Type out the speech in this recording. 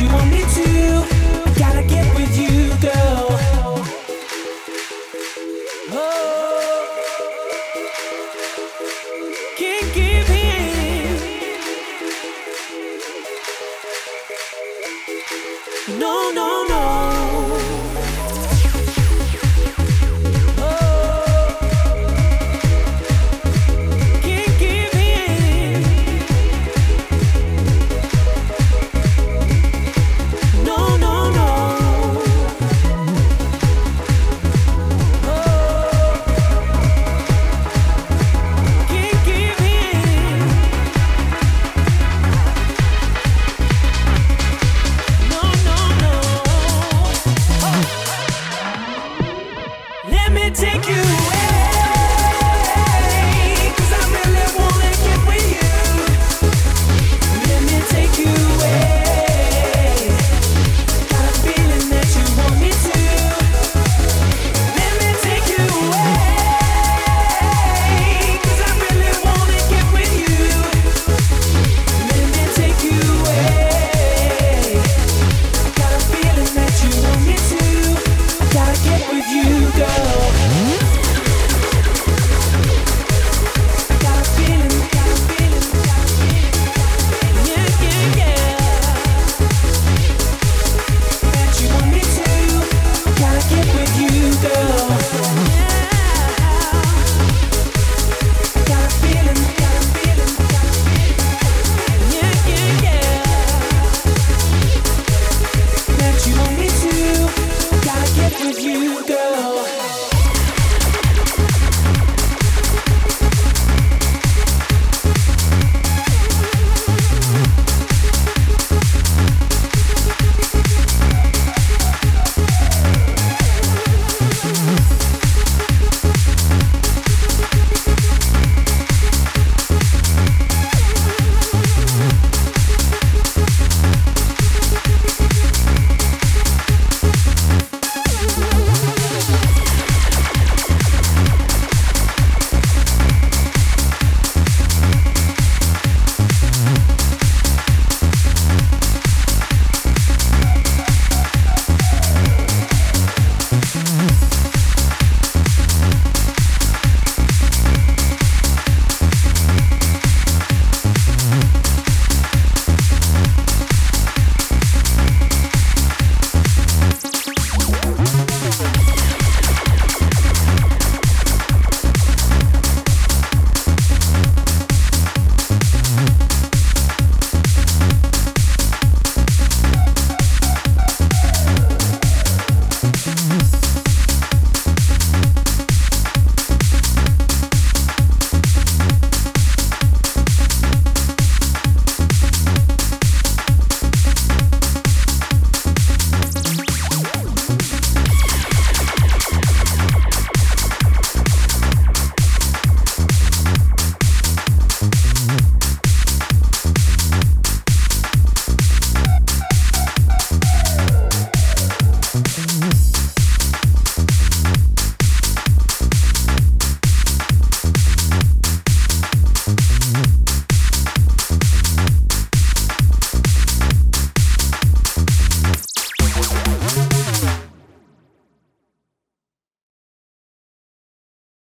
you want me to. Gotta get with you, girl. Oh. Can't give in. No, no, no.